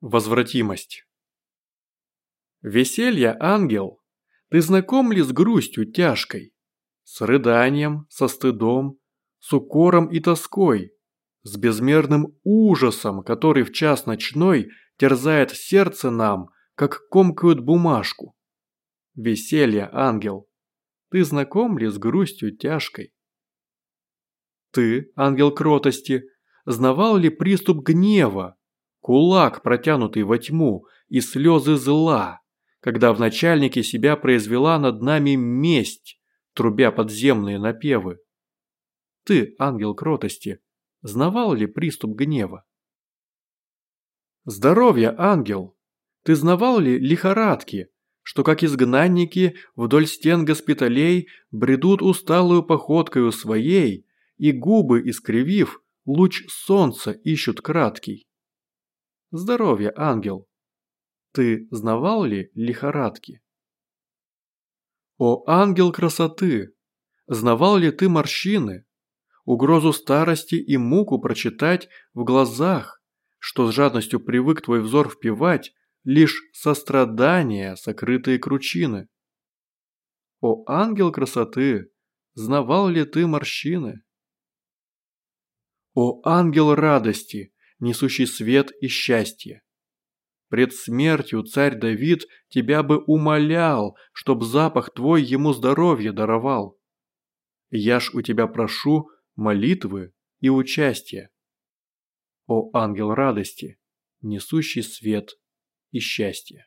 Возвратимость. Веселье, ангел, ты знаком ли с грустью тяжкой? С рыданием, со стыдом, с укором и тоской, с безмерным ужасом, который в час ночной терзает сердце нам, как комкают бумажку. Веселье, ангел, ты знаком ли с грустью тяжкой? Ты, ангел кротости, знавал ли приступ гнева, кулак, протянутый во тьму, и слезы зла, когда в начальнике себя произвела над нами месть, трубя подземные напевы? Ты, ангел кротости, знавал ли приступ гнева? Здоровье, ангел! Ты знавал ли лихорадки, что как изгнанники вдоль стен госпиталей бредут усталую походкою своей и губы искривив, луч солнца ищут краткий? Здоровье, ангел! Ты знавал ли лихорадки? О, ангел красоты! Знавал ли ты морщины? Угрозу старости и муку прочитать в глазах, что с жадностью привык твой взор впивать лишь сострадания, сокрытые кручины. О, ангел красоты! Знавал ли ты морщины? О, ангел радости! Несущий свет и счастье. Пред смертью царь Давид тебя бы умолял, чтоб запах твой ему здоровье даровал. Я ж у тебя прошу молитвы и участия. О ангел радости, несущий свет и счастье.